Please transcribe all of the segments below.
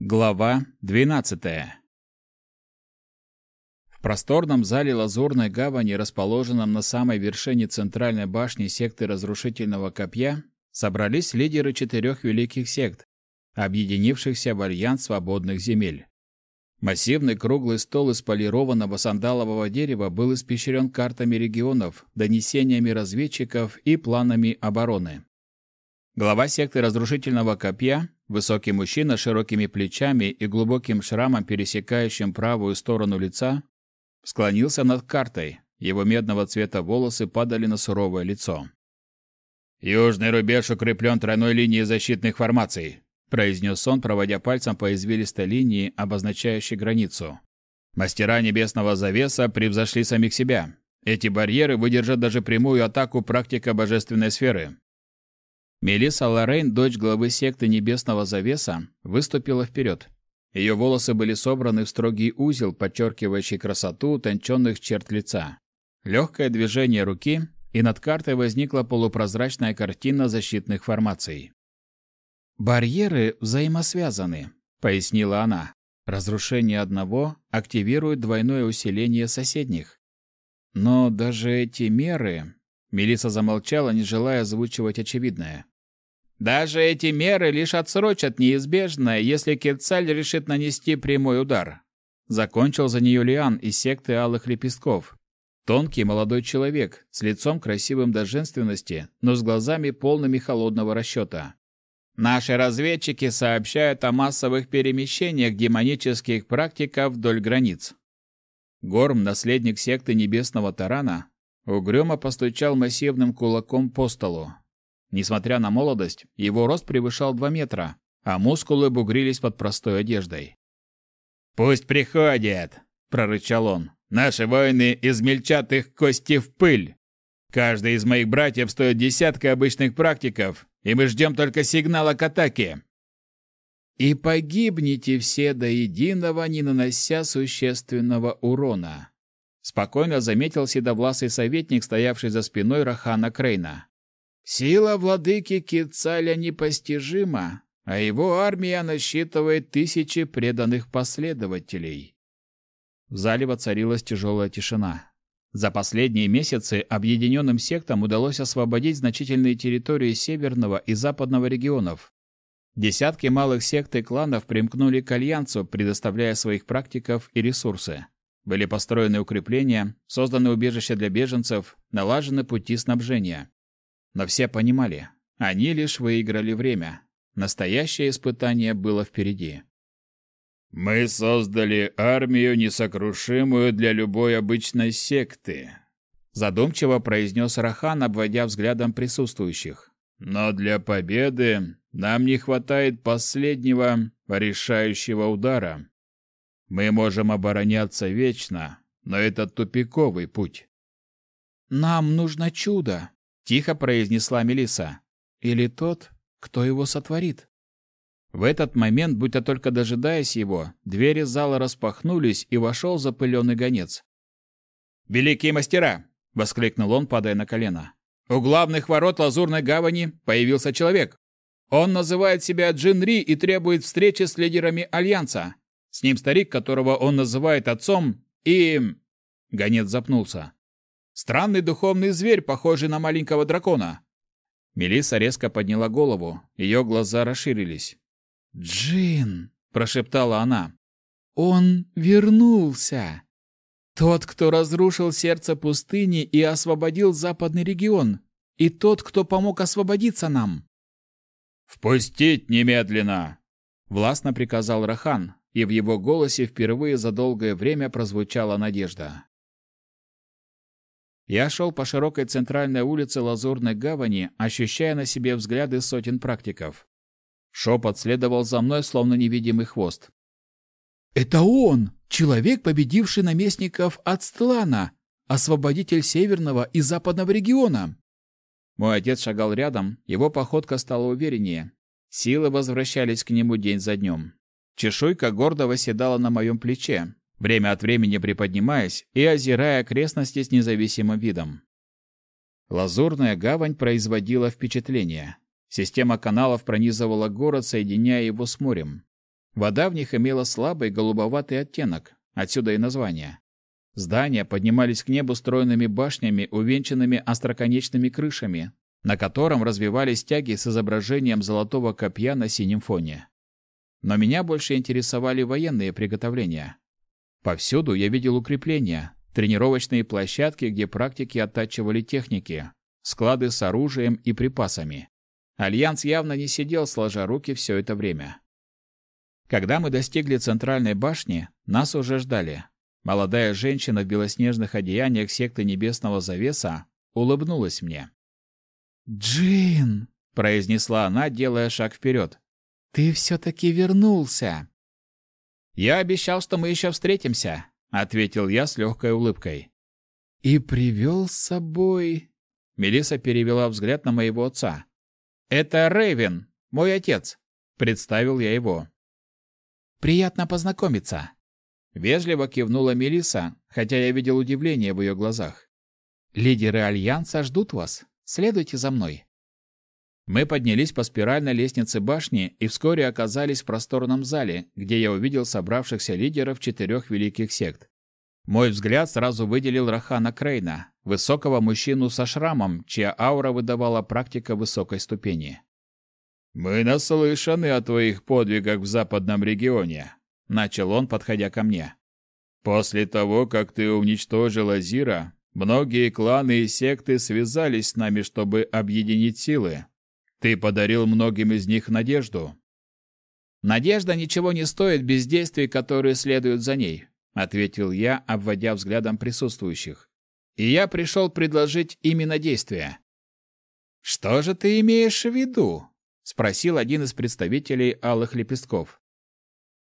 Глава 12. В просторном зале Лазурной гавани, расположенном на самой вершине центральной башни секты Разрушительного копья, собрались лидеры четырех великих сект, объединившихся в альянс свободных земель. Массивный круглый стол из полированного сандалового дерева был испещрен картами регионов, донесениями разведчиков и планами обороны. Глава секты Разрушительного копья Высокий мужчина с широкими плечами и глубоким шрамом, пересекающим правую сторону лица, склонился над картой. Его медного цвета волосы падали на суровое лицо. «Южный рубеж укреплен тройной линией защитных формаций», произнес он, проводя пальцем по извилистой линии, обозначающей границу. «Мастера небесного завеса превзошли самих себя. Эти барьеры выдержат даже прямую атаку практика божественной сферы. Мелисса Лоррейн, дочь главы секты Небесного Завеса, выступила вперед. Ее волосы были собраны в строгий узел, подчеркивающий красоту утонченных черт лица. Легкое движение руки, и над картой возникла полупрозрачная картина защитных формаций. «Барьеры взаимосвязаны», — пояснила она. «Разрушение одного активирует двойное усиление соседних. Но даже эти меры...» Мелиса замолчала, не желая озвучивать очевидное. Даже эти меры лишь отсрочат неизбежное, если Кетцаль решит нанести прямой удар. Закончил за нее Лиан из секты Алых Лепестков. Тонкий молодой человек, с лицом красивым до женственности, но с глазами полными холодного расчета. Наши разведчики сообщают о массовых перемещениях демонических практиков вдоль границ. Горм, наследник секты Небесного Тарана, угрюмо постучал массивным кулаком по столу. Несмотря на молодость, его рост превышал 2 метра, а мускулы бугрились под простой одеждой. «Пусть приходят!» — прорычал он. «Наши воины измельчат их кости в пыль. Каждый из моих братьев стоит десятка обычных практиков, и мы ждем только сигнала к атаке». «И погибнете все до единого, не нанося существенного урона», — спокойно заметил седовласый советник, стоявший за спиной Рахана Крейна. Сила владыки Кицаля непостижима, а его армия насчитывает тысячи преданных последователей. В зале воцарилась тяжелая тишина. За последние месяцы объединенным сектам удалось освободить значительные территории северного и западного регионов. Десятки малых сект и кланов примкнули к альянсу, предоставляя своих практиков и ресурсы. Были построены укрепления, созданы убежища для беженцев, налажены пути снабжения. Но все понимали, они лишь выиграли время. Настоящее испытание было впереди. «Мы создали армию, несокрушимую для любой обычной секты», задумчиво произнес Рахан, обводя взглядом присутствующих. «Но для победы нам не хватает последнего решающего удара. Мы можем обороняться вечно, но это тупиковый путь». «Нам нужно чудо», тихо произнесла Мелиса. Или тот, кто его сотворит. В этот момент, будто только дожидаясь его, двери зала распахнулись, и вошел запыленный гонец. «Великие мастера!» — воскликнул он, падая на колено. «У главных ворот Лазурной гавани появился человек. Он называет себя Джинри и требует встречи с лидерами Альянса. С ним старик, которого он называет отцом, и...» Гонец запнулся. Странный духовный зверь, похожий на маленького дракона. Мелиса резко подняла голову, ее глаза расширились. «Джин!» – прошептала она. «Он вернулся! Тот, кто разрушил сердце пустыни и освободил западный регион, и тот, кто помог освободиться нам!» «Впустить немедленно!» – властно приказал Рахан, и в его голосе впервые за долгое время прозвучала надежда. Я шел по широкой центральной улице Лазурной гавани, ощущая на себе взгляды сотен практиков. Шепот следовал за мной, словно невидимый хвост. «Это он! Человек, победивший наместников Ацтлана, освободитель северного и западного региона!» Мой отец шагал рядом, его походка стала увереннее. Силы возвращались к нему день за днем. Чешуйка гордо восседала на моем плече, время от времени приподнимаясь и озирая окрестности с независимым видом. Лазурная гавань производила впечатление. Система каналов пронизывала город, соединяя его с морем. Вода в них имела слабый голубоватый оттенок, отсюда и название. Здания поднимались к небу стройными башнями, увенчанными остроконечными крышами, на котором развивались тяги с изображением золотого копья на синем фоне. Но меня больше интересовали военные приготовления. Повсюду я видел укрепления, тренировочные площадки, где практики оттачивали техники, склады с оружием и припасами. Альянс явно не сидел сложа руки все это время. Когда мы достигли центральной башни, нас уже ждали. Молодая женщина в белоснежных одеяниях секты Небесного Завеса улыбнулась мне. «Джин!» — произнесла она, делая шаг вперед. «Ты все-таки вернулся!» «Я обещал, что мы еще встретимся», — ответил я с легкой улыбкой. «И привел с собой...» Мелиса перевела взгляд на моего отца. «Это Рейвен, мой отец», — представил я его. «Приятно познакомиться», — вежливо кивнула Мелиса, хотя я видел удивление в ее глазах. «Лидеры Альянса ждут вас. Следуйте за мной». Мы поднялись по спиральной лестнице башни и вскоре оказались в просторном зале, где я увидел собравшихся лидеров четырех великих сект. Мой взгляд сразу выделил Рахана Крейна, высокого мужчину со шрамом, чья аура выдавала практика высокой ступени. «Мы наслышаны о твоих подвигах в западном регионе», — начал он, подходя ко мне. «После того, как ты уничтожил Азира, многие кланы и секты связались с нами, чтобы объединить силы. Ты подарил многим из них надежду». «Надежда ничего не стоит без действий, которые следуют за ней», — ответил я, обводя взглядом присутствующих. «И я пришел предложить именно действия». «Что же ты имеешь в виду?» — спросил один из представителей алых лепестков.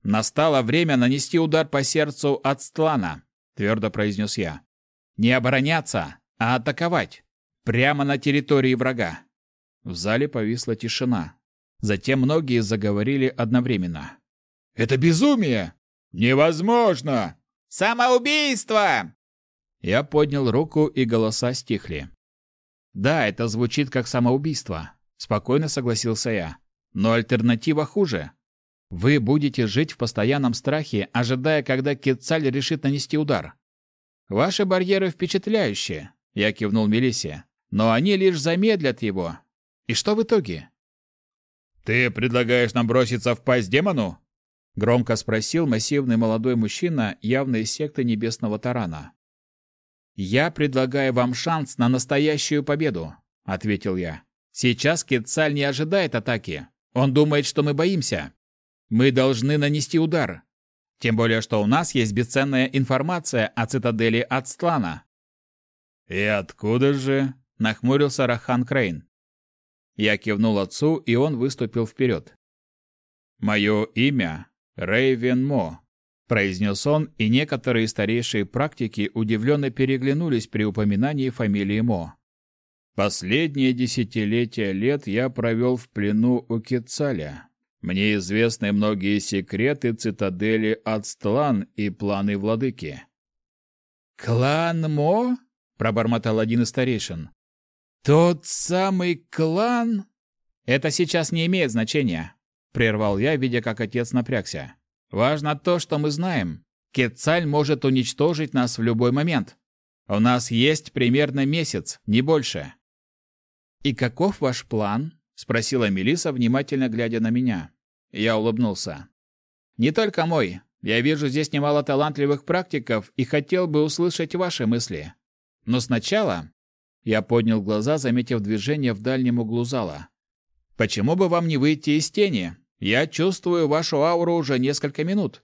«Настало время нанести удар по сердцу от Стлана», — твердо произнес я. «Не обороняться, а атаковать. Прямо на территории врага». В зале повисла тишина. Затем многие заговорили одновременно. «Это безумие! Невозможно! Самоубийство!» Я поднял руку, и голоса стихли. «Да, это звучит как самоубийство», — спокойно согласился я. «Но альтернатива хуже. Вы будете жить в постоянном страхе, ожидая, когда Кетцаль решит нанести удар. Ваши барьеры впечатляющие, я кивнул Мелиссе, но они лишь замедлят его. И что в итоге? Ты предлагаешь нам броситься в пасть демону? громко спросил массивный молодой мужчина, явно из секты Небесного Тарана. Я предлагаю вам шанс на настоящую победу, ответил я. Сейчас Кетцаль не ожидает атаки. Он думает, что мы боимся. Мы должны нанести удар. Тем более, что у нас есть бесценная информация о цитадели Ацтлана. «И откуда же?» — нахмурился Рахан Крейн. Я кивнул отцу, и он выступил вперед. «Мое имя Рейвен Мо», — произнес он, и некоторые старейшие практики удивленно переглянулись при упоминании фамилии Мо. «Последние десятилетия лет я провел в плену у Кецаля, мне известны многие секреты цитадели Ацтлан и планы владыки. «Клан Мо?» — пробормотал один из старейшин. «Тот самый клан?» «Это сейчас не имеет значения», — прервал я, видя, как отец напрягся. «Важно то, что мы знаем. Кетцаль может уничтожить нас в любой момент. У нас есть примерно месяц, не больше». «И каков ваш план?» спросила Мелиса, внимательно глядя на меня. Я улыбнулся. Не только мой. Я вижу здесь немало талантливых практиков и хотел бы услышать ваши мысли. Но сначала я поднял глаза, заметив движение в дальнем углу зала. Почему бы вам не выйти из тени? Я чувствую вашу ауру уже несколько минут.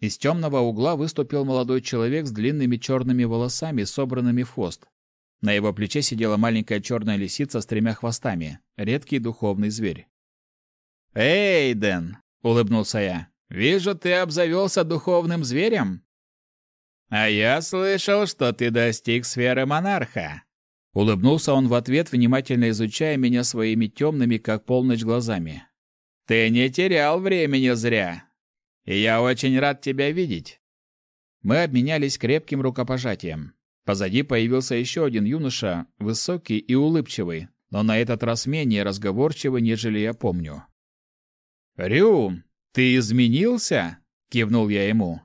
Из темного угла выступил молодой человек с длинными черными волосами, собранными в хвост. На его плече сидела маленькая черная лисица с тремя хвостами, редкий духовный зверь. «Эй, Дэн!» — улыбнулся я. «Вижу, ты обзавелся духовным зверем?» «А я слышал, что ты достиг сферы монарха!» Улыбнулся он в ответ, внимательно изучая меня своими темными, как полночь, глазами. «Ты не терял времени зря. И я очень рад тебя видеть». Мы обменялись крепким рукопожатием. Позади появился еще один юноша, высокий и улыбчивый, но на этот раз менее разговорчивый, нежели я помню. «Рю, «Ты изменился?» — кивнул я ему.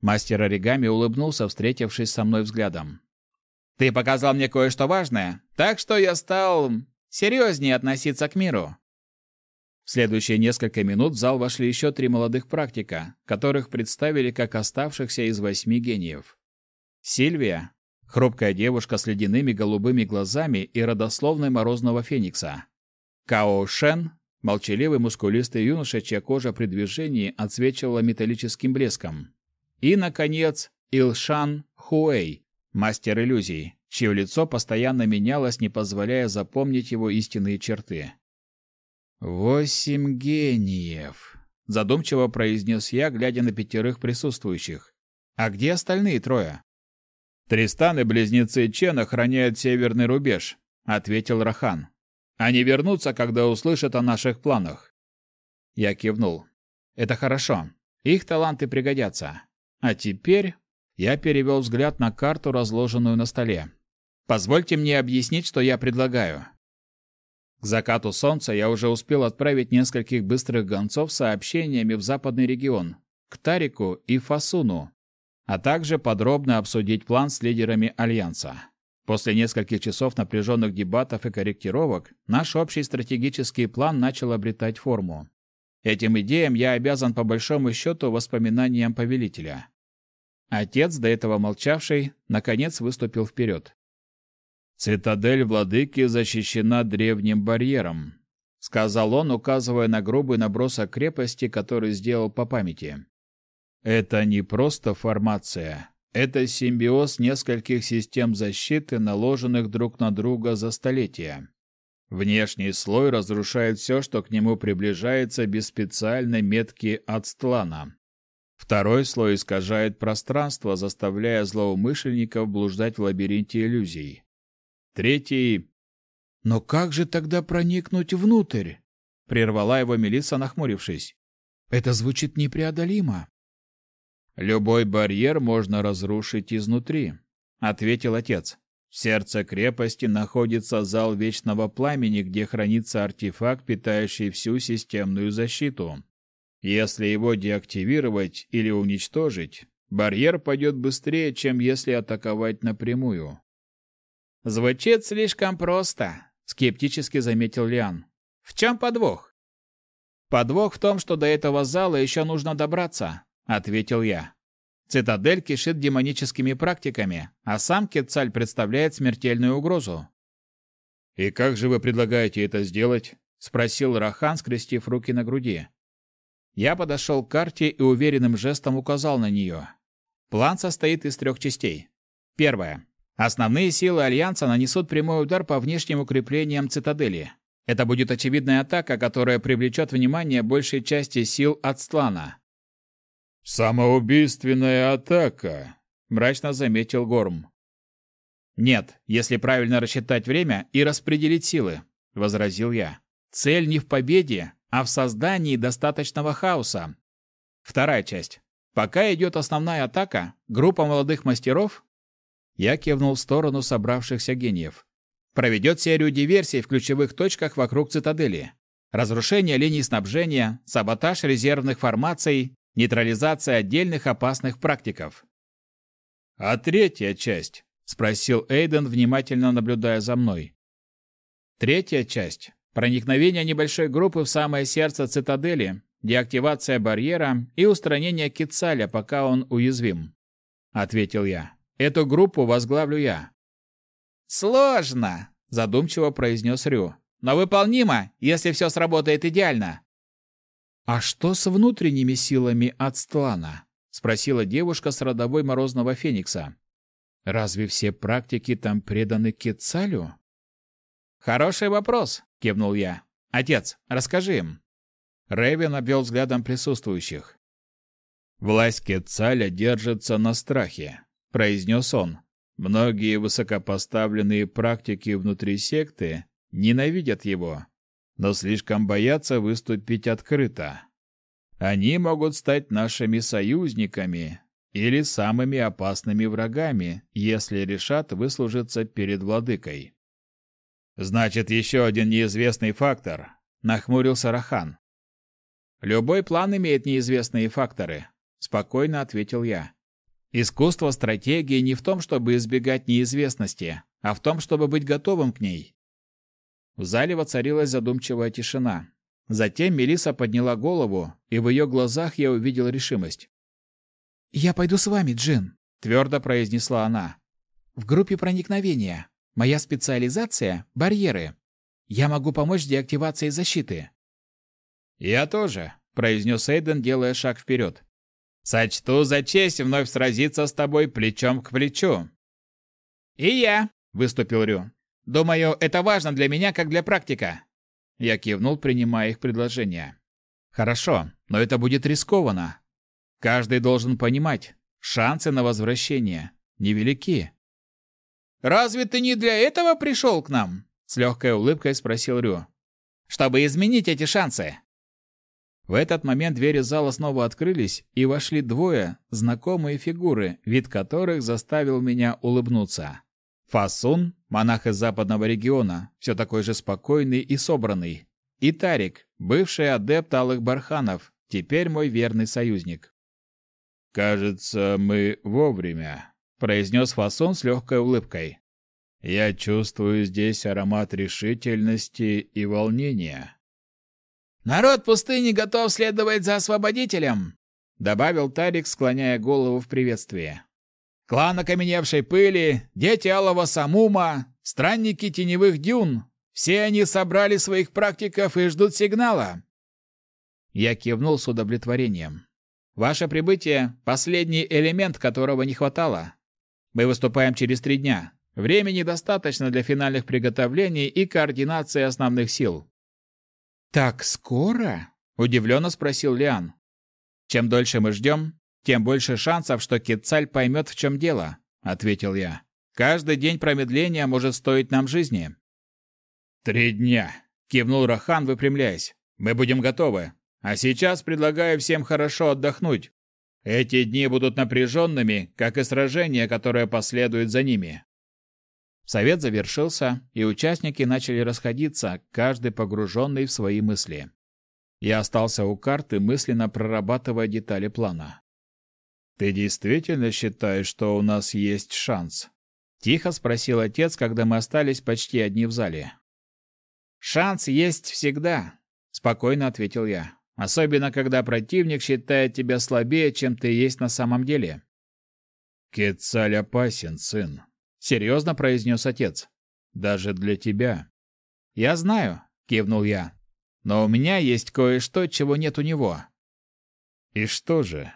Мастер оригами улыбнулся, встретившись со мной взглядом. «Ты показал мне кое-что важное, так что я стал серьезнее относиться к миру». В следующие несколько минут в зал вошли еще три молодых практика, которых представили как оставшихся из восьми гениев. Сильвия, хрупкая девушка с ледяными голубыми глазами и родословной морозного феникса. Као Шен, молчаливый мускулистый юноша, чья кожа при движении отсвечивала металлическим блеском. И, наконец, Илшан Хуэй, мастер иллюзий, чье лицо постоянно менялось, не позволяя запомнить его истинные черты. «Восемь гениев», — задумчиво произнес я, глядя на пятерых присутствующих. «А где остальные трое?» «Тристан и близнецы Чен охраняют северный рубеж», — ответил Рахан. Они вернутся, когда услышат о наших планах. Я кивнул. Это хорошо. Их таланты пригодятся. А теперь я перевел взгляд на карту, разложенную на столе. Позвольте мне объяснить, что я предлагаю. К закату солнца я уже успел отправить нескольких быстрых гонцов с сообщениями в западный регион, к Тарику и Фасуну, а также подробно обсудить план с лидерами Альянса. После нескольких часов напряженных дебатов и корректировок наш общий стратегический план начал обретать форму. Этим идеям я обязан по большому счету воспоминаниям повелителя. Отец, до этого молчавший, наконец выступил вперед. «Цитадель владыки защищена древним барьером», — сказал он, указывая на грубый набросок крепости, который сделал по памяти. «Это не просто формация, это симбиоз нескольких систем защиты, наложенных друг на друга за столетия. Внешний слой разрушает все, что к нему приближается без специальной метки от стлана. Второй слой искажает пространство, заставляя злоумышленников блуждать в лабиринте иллюзий. Третий... «Но как же тогда проникнуть внутрь?» — прервала его Мелисса, нахмурившись. «Это звучит непреодолимо». Любой барьер можно разрушить изнутри, ответил отец. В сердце крепости находится зал вечного пламени, где хранится артефакт, питающий всю системную защиту. Если его деактивировать или уничтожить, барьер пойдет быстрее, чем если атаковать напрямую. Звучит слишком просто, скептически заметил Лиан. В чем подвох? Подвох в том, что до этого зала еще нужно добраться, ответил я. Цитадель кишит демоническими практиками, а сам Кетцаль представляет смертельную угрозу. «И как же вы предлагаете это сделать?» — спросил Рахан, скрестив руки на груди. Я подошел к карте и уверенным жестом указал на нее. План состоит из трех частей. Первое. Основные силы Альянса нанесут прямой удар по внешним укреплениям цитадели. Это будет очевидная атака, которая привлечет внимание большей части сил Ацтлана. «Самоубийственная атака», — мрачно заметил Горм. «Нет, если правильно рассчитать время и распределить силы», — возразил я. «Цель не в победе, а в создании достаточного хаоса. Вторая часть. Пока идет основная атака, группа молодых мастеров...» Я кивнул в сторону собравшихся гениев. «Проведет серию диверсий в ключевых точках вокруг цитадели. Разрушение линий снабжения, саботаж резервных формаций, нейтрализация отдельных опасных практиков. А третья часть, спросил Эйден, внимательно наблюдая за мной. Третья часть проникновение небольшой группы в самое сердце цитадели, деактивация барьера и устранение Кицаля, пока он уязвим, ответил я. Эту группу возглавлю я. Сложно, задумчиво произнес Рю. Но выполнимо, если все сработает идеально. «А что с внутренними силами Ацтлана?» — спросила девушка с родовой Морозного Феникса. «Разве все практики там преданы Кетцалю?» «Хороший вопрос», — кивнул я. «Отец, расскажи им». Рэвен обвел взглядом присутствующих. «Власть Кетцаля держится на страхе», — произнес он. «Многие высокопоставленные практики внутри секты ненавидят его, но слишком боятся выступить открыто. Они могут стать нашими союзниками или самыми опасными врагами, если решат выслужиться перед владыкой. Значит, еще один неизвестный фактор, нахмурился Рахан. Любой план имеет неизвестные факторы, спокойно ответил я. Искусство стратегии не в том, чтобы избегать неизвестности, а в том, чтобы быть готовым к ней. В зале воцарилась задумчивая тишина. Затем Мелиса подняла голову, и в ее глазах я увидел решимость. «Я пойду с вами, Джин», — твердо произнесла она. «В группе проникновения. Моя специализация — барьеры. Я могу помочь с деактивацией защиты». «Я тоже», — произнес Эйден, делая шаг вперед. «Сочту за честь вновь сразиться с тобой плечом к плечу». «И я», — выступил Рю. «Думаю, это важно для меня, как для практика». Я кивнул, принимая их предложение. «Хорошо, но это будет рискованно. Каждый должен понимать, шансы на возвращение невелики». «Разве ты не для этого пришел к нам?» С легкой улыбкой спросил Рю. «Чтобы изменить эти шансы». В этот момент двери зала снова открылись, и вошли двое, знакомые фигуры, вид которых заставил меня улыбнуться. Фасун, монах из западного региона, все такой же спокойный и собранный. И Тарик, бывший адепт Алых Барханов, теперь мой верный союзник. «Кажется, мы вовремя», — произнес Фасон с легкой улыбкой. «Я чувствую здесь аромат решительности и волнения». «Народ пустыни готов следовать за освободителем», — добавил Тарик, склоняя голову в приветствии. «Клан окаменевшей пыли, дети Алого Самума, странники теневых дюн — все они собрали своих практиков и ждут сигнала». Я кивнул с удовлетворением. Ваше прибытие — последний элемент, которого не хватало. Мы выступаем через три дня. Времени достаточно для финальных приготовлений и координации основных сил». «Так скоро?» — удивленно спросил Лиан. «Чем дольше мы ждем, тем больше шансов, что Кетцаль поймет, в чем дело», — ответил я. «Каждый день промедления может стоить нам жизни». «Три дня», — кивнул Рахан, выпрямляясь. «Мы будем готовы. А сейчас предлагаю всем хорошо отдохнуть. Эти дни будут напряженными, как и сражение, которое последует за ними. Совет завершился, и участники начали расходиться, каждый погруженный в свои мысли. Я остался у карты, мысленно прорабатывая детали плана. «Ты действительно считаешь, что у нас есть шанс?» — тихо спросил отец, когда мы остались почти одни в зале. «Шанс есть всегда», — спокойно ответил я. Особенно, когда противник считает тебя слабее, чем ты есть на самом деле. «Кецаль опасен, сын», — серьезно произнес отец. «Даже для тебя». «Я знаю», — кивнул я. «Но у меня есть кое-что, чего нет у него». «И что же?»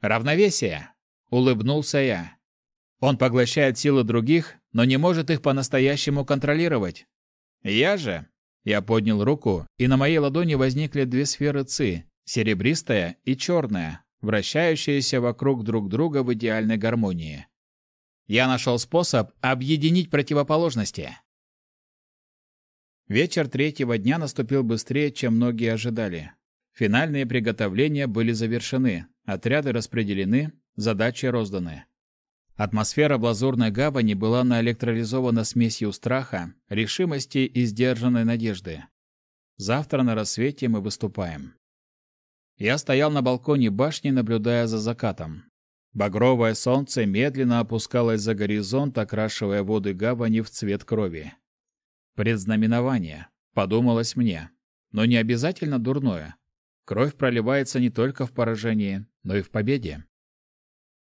«Равновесие», — улыбнулся я. «Он поглощает силы других, но не может их по-настоящему контролировать. Я же я поднял руку, и на моей ладони возникли две сферы ци, серебристая и черная, вращающиеся вокруг друг друга в идеальной гармонии. Я нашел способ объединить противоположности. Вечер третьего дня наступил быстрее, чем многие ожидали. Финальные приготовления были завершены, отряды распределены, задачи розданы. Атмосфера в Лазурной гавани была наэлектролизована смесью страха, решимости и сдержанной надежды. Завтра на рассвете мы выступаем. Я стоял на балконе башни, наблюдая за закатом. Багровое солнце медленно опускалось за горизонт, окрашивая воды гавани в цвет крови. Предзнаменование, подумалось мне, но не обязательно дурное. Кровь проливается не только в поражении, но и в победе.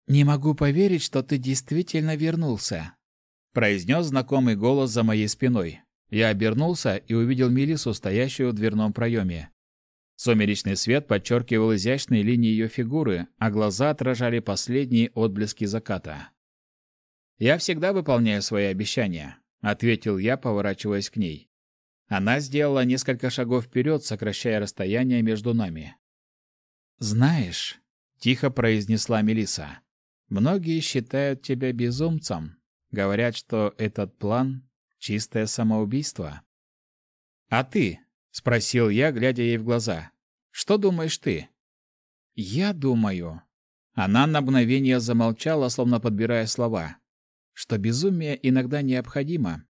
«Не могу поверить, что ты действительно вернулся», — произнес знакомый голос за моей спиной. Я обернулся и увидел Мелису, стоящую в дверном проеме. Сумеречный свет подчеркивал изящные линии ее фигуры, а глаза отражали последние отблески заката. «Я всегда выполняю свои обещания», — ответил я, поворачиваясь к ней. Она сделала несколько шагов вперед, сокращая расстояние между нами. «Знаешь», — тихо произнесла Мелиса, Многие считают тебя безумцем, говорят, что этот план — чистое самоубийство. «А ты?» — спросил я, глядя ей в глаза. «Что думаешь ты?» «Я думаю...» Она на мгновение замолчала, словно подбирая слова. «Что безумие иногда необходимо,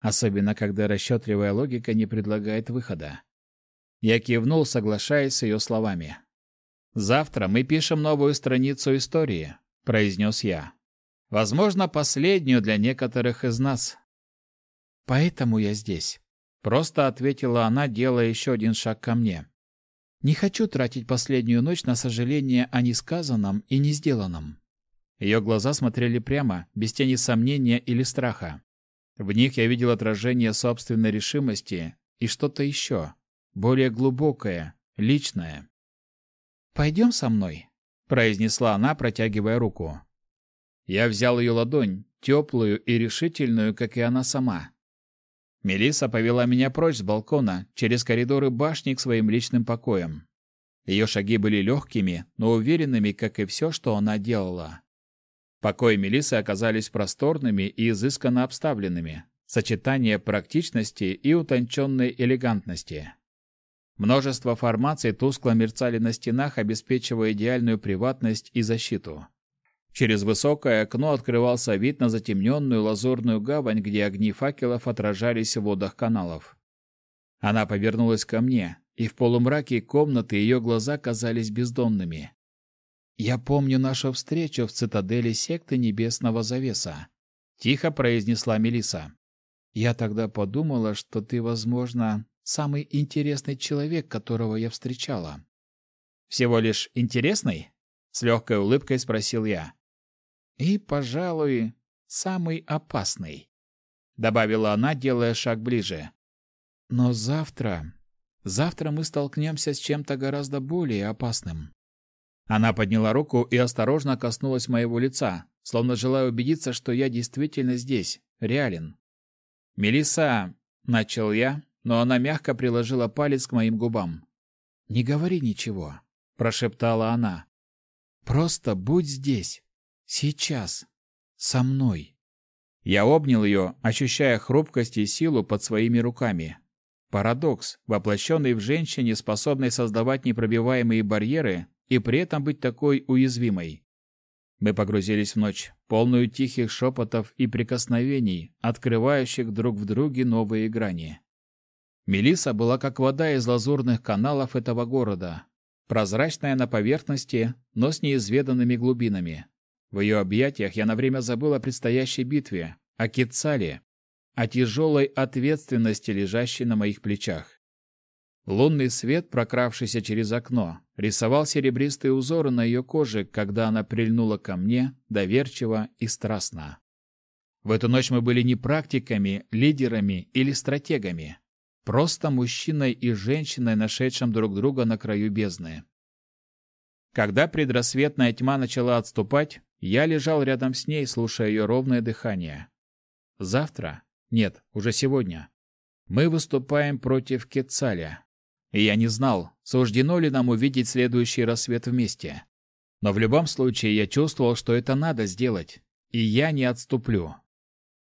особенно когда расчетливая логика не предлагает выхода. Я кивнул, соглашаясь с ее словами. «Завтра мы пишем новую страницу истории», — произнес я. «Возможно, последнюю для некоторых из нас». «Поэтому я здесь», — просто ответила она, делая еще один шаг ко мне. «Не хочу тратить последнюю ночь на сожаление о несказанном и не сделанном». Ее глаза смотрели прямо, без тени сомнения или страха. В них я видел отражение собственной решимости и что-то еще, более глубокое, личное. «Пойдем со мной», — произнесла она, протягивая руку. Я взял ее ладонь, теплую и решительную, как и она сама. Мелиса повела меня прочь с балкона, через коридоры башни к своим личным покоям. Ее шаги были легкими, но уверенными, как и все, что она делала. Покои Мелисы оказались просторными и изысканно обставленными. Сочетание практичности и утонченной элегантности. Множество формаций тускло мерцали на стенах, обеспечивая идеальную приватность и защиту. Через высокое окно открывался вид на затемненную лазурную гавань, где огни факелов отражались в водах каналов. Она повернулась ко мне, и в полумраке комнаты ее глаза казались бездонными. «Я помню нашу встречу в цитадели секты Небесного Завеса», — тихо произнесла Мелиса. «Я тогда подумала, что ты, возможно, самый интересный человек, которого я встречала». «Всего лишь интересный?» — с легкой улыбкой спросил я. «И, пожалуй, самый опасный», — добавила она, делая шаг ближе. «Но завтра... Завтра мы столкнемся с чем-то гораздо более опасным». Она подняла руку и осторожно коснулась моего лица, словно желая убедиться, что я действительно здесь, реален. Мелиса, начал я, но она мягко приложила палец к моим губам. Не говори ничего, прошептала она. Просто будь здесь, сейчас, со мной. Я обнял ее, ощущая хрупкость и силу под своими руками. Парадокс, воплощенный в женщине, способной создавать непробиваемые барьеры, и при этом быть такой уязвимой. Мы погрузились в ночь, полную тихих шепотов и прикосновений, открывающих друг в друге новые грани. Мелиса была как вода из лазурных каналов этого города, прозрачная на поверхности, но с неизведанными глубинами. В ее объятиях я на время забыл о предстоящей битве, о Кицале, о тяжелой ответственности, лежащей на моих плечах. Лунный свет, прокравшийся через окно, рисовал серебристые узоры на ее коже, когда она прильнула ко мне, доверчиво и страстно. В эту ночь мы были не практиками, лидерами или стратегами, просто мужчиной и женщиной, нашедшим друг друга на краю бездны. Когда предрассветная тьма начала отступать, я лежал рядом с ней, слушая ее ровное дыхание. Завтра, нет, уже сегодня, мы выступаем против Кецаля, и я не знал, суждено ли нам увидеть следующий рассвет вместе. Но в любом случае я чувствовал, что это надо сделать, и я не отступлю.